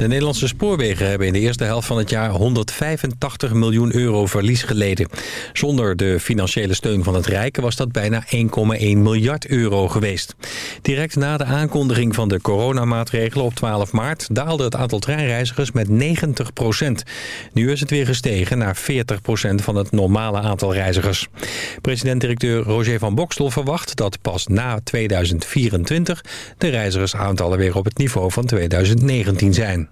De Nederlandse spoorwegen hebben in de eerste helft van het jaar 185 miljoen euro verlies geleden. Zonder de financiële steun van het Rijk was dat bijna 1,1 miljard euro geweest. Direct na de aankondiging van de coronamaatregelen op 12 maart daalde het aantal treinreizigers met 90 procent. Nu is het weer gestegen naar 40 procent van het normale aantal reizigers. President-directeur Roger van Bokstel verwacht dat pas na 2024 de reizigersaantallen weer op het niveau van 2019 zijn.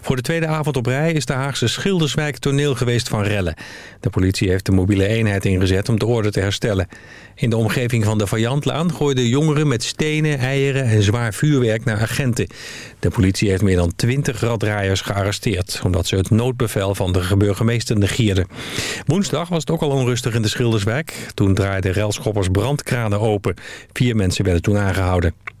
Voor de tweede avond op rij is de Haagse Schilderswijk toneel geweest van rellen. De politie heeft de mobiele eenheid ingezet om de orde te herstellen. In de omgeving van de Vajantlaan gooiden jongeren met stenen, eieren en zwaar vuurwerk naar agenten. De politie heeft meer dan twintig raddraaiers gearresteerd... omdat ze het noodbevel van de burgemeester negierden. Woensdag was het ook al onrustig in de Schilderswijk. Toen draaiden relschoppers brandkranen open. Vier mensen werden toen aangehouden.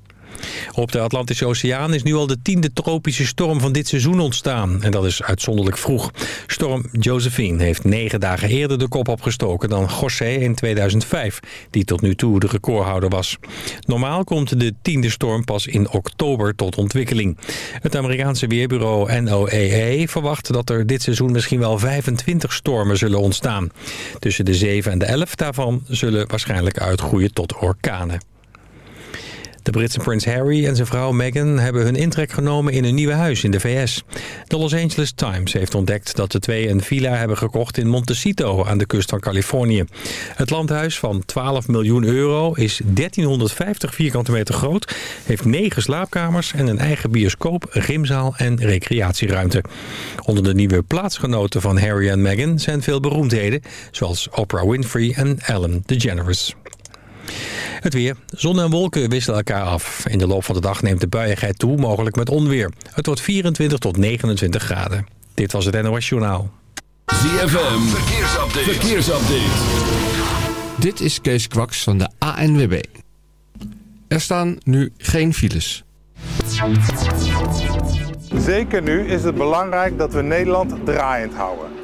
Op de Atlantische Oceaan is nu al de tiende tropische storm van dit seizoen ontstaan. En dat is uitzonderlijk vroeg. Storm Josephine heeft negen dagen eerder de kop opgestoken dan José in 2005, die tot nu toe de recordhouder was. Normaal komt de tiende storm pas in oktober tot ontwikkeling. Het Amerikaanse weerbureau NOAA verwacht dat er dit seizoen misschien wel 25 stormen zullen ontstaan. Tussen de 7 en de 11 daarvan zullen waarschijnlijk uitgroeien tot orkanen. De Britse prins Harry en zijn vrouw Meghan hebben hun intrek genomen in een nieuwe huis in de VS. De Los Angeles Times heeft ontdekt dat de twee een villa hebben gekocht in Montecito aan de kust van Californië. Het landhuis van 12 miljoen euro is 1350 vierkante meter groot, heeft negen slaapkamers en een eigen bioscoop, gymzaal en recreatieruimte. Onder de nieuwe plaatsgenoten van Harry en Meghan zijn veel beroemdheden, zoals Oprah Winfrey en Ellen DeGeneres. Het weer. Zon en wolken wisselen elkaar af. In de loop van de dag neemt de buiigheid toe, mogelijk met onweer. Het wordt 24 tot 29 graden. Dit was het NOS Journaal. ZFM, verkeersupdate. verkeersupdate. Dit is Kees Kwaks van de ANWB. Er staan nu geen files. Zeker nu is het belangrijk dat we Nederland draaiend houden.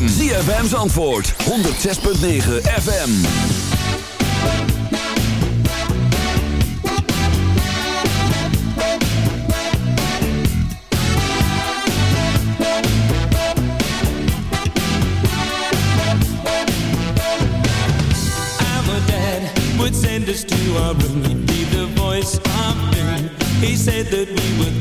ZFM. ZFM's antwoord. 106.9 FM. send us to our room. He'd be the voice of. He said that we would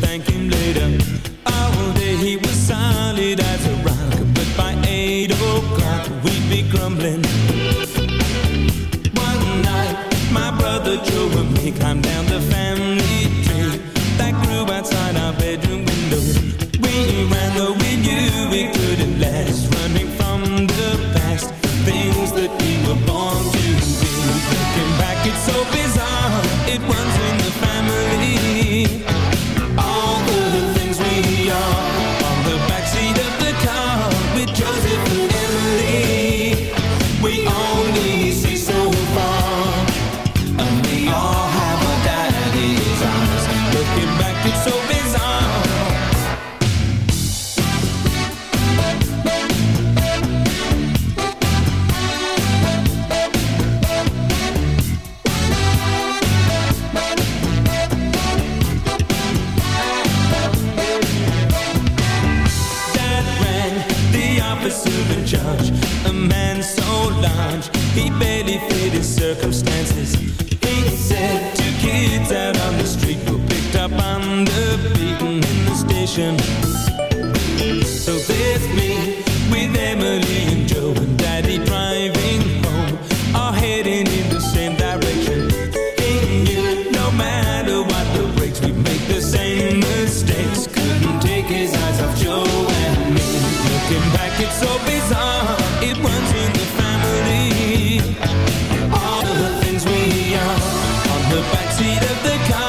the kind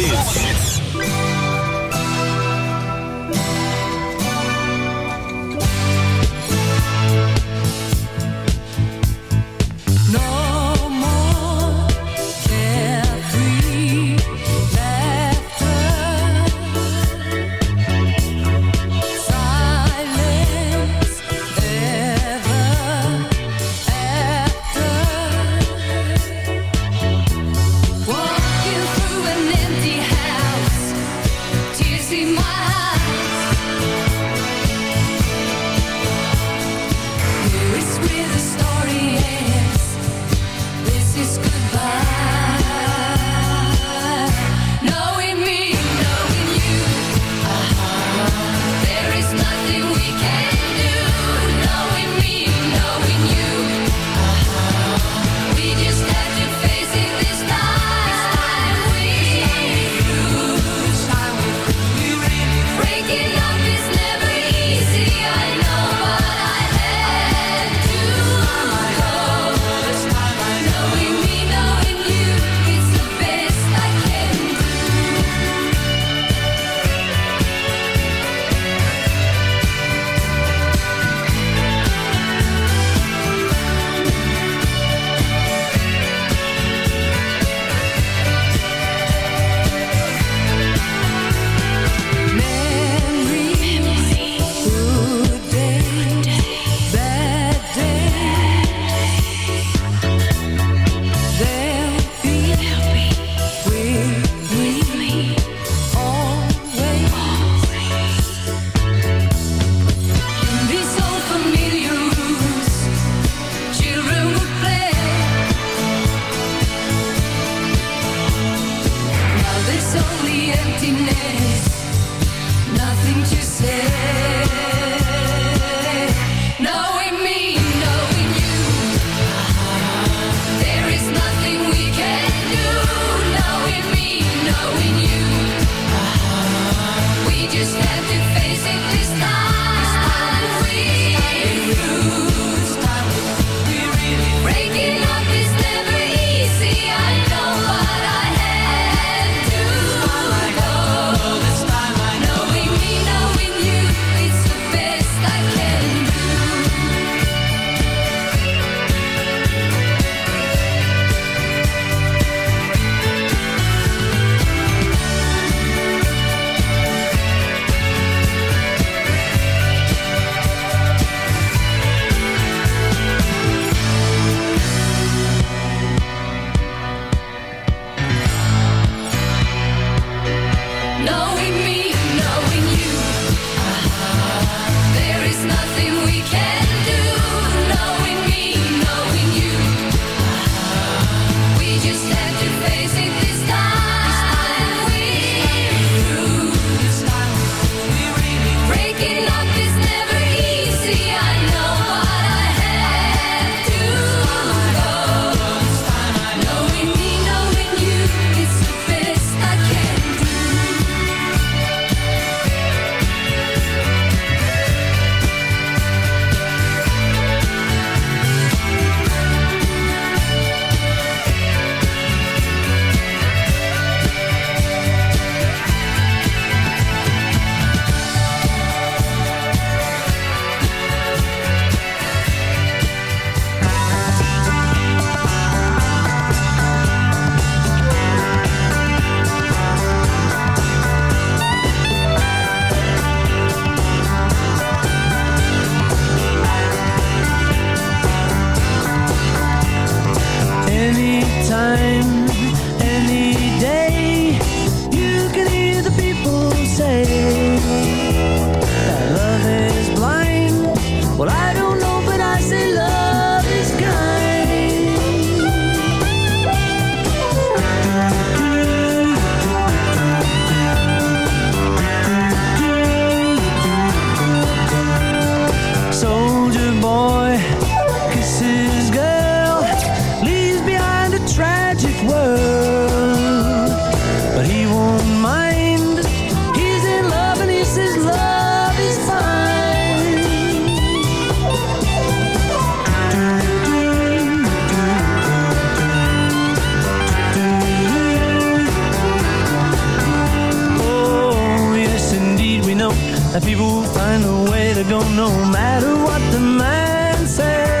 That people will find a way to go no matter what the man says.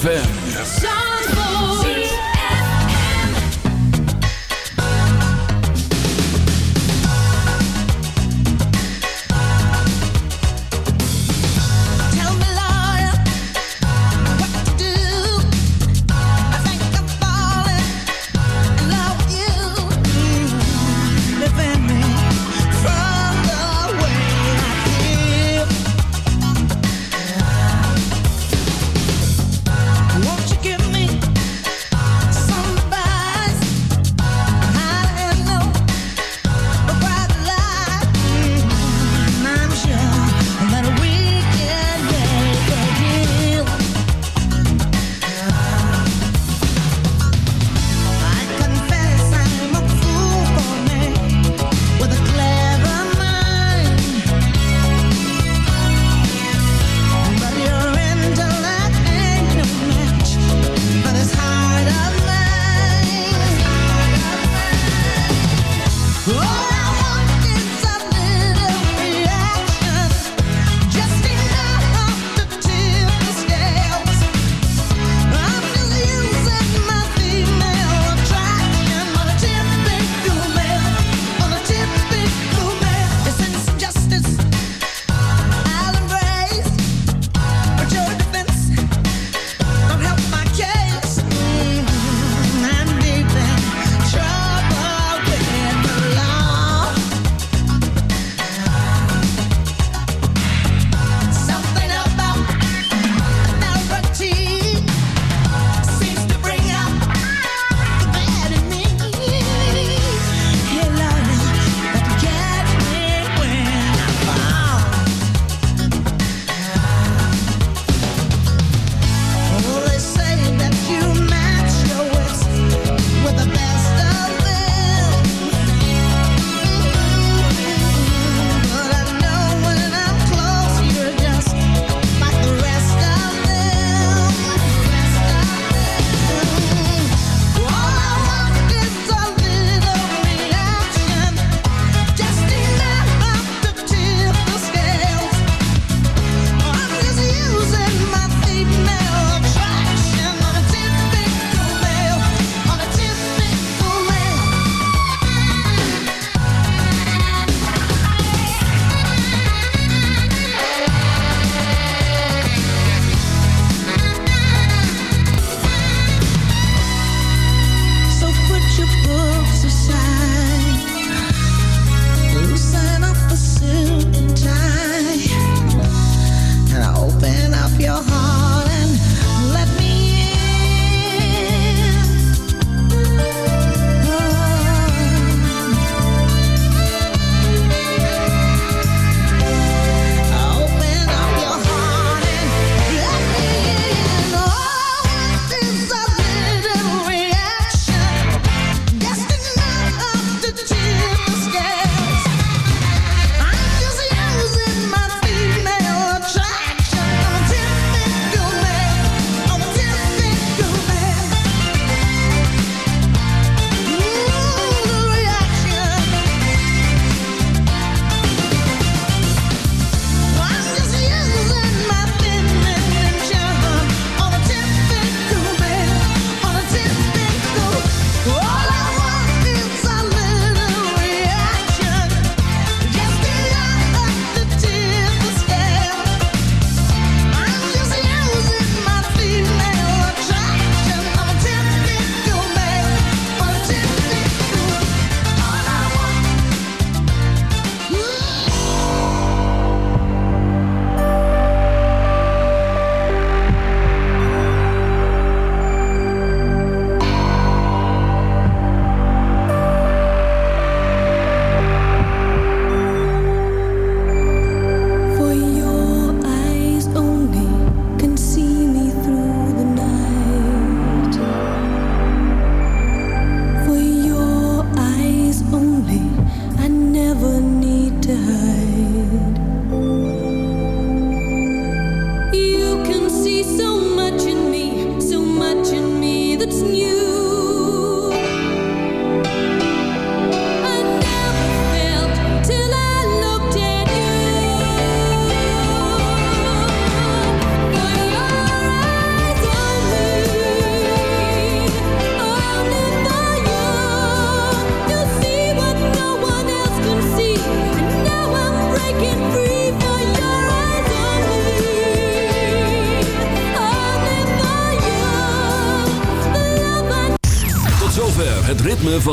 ZFM.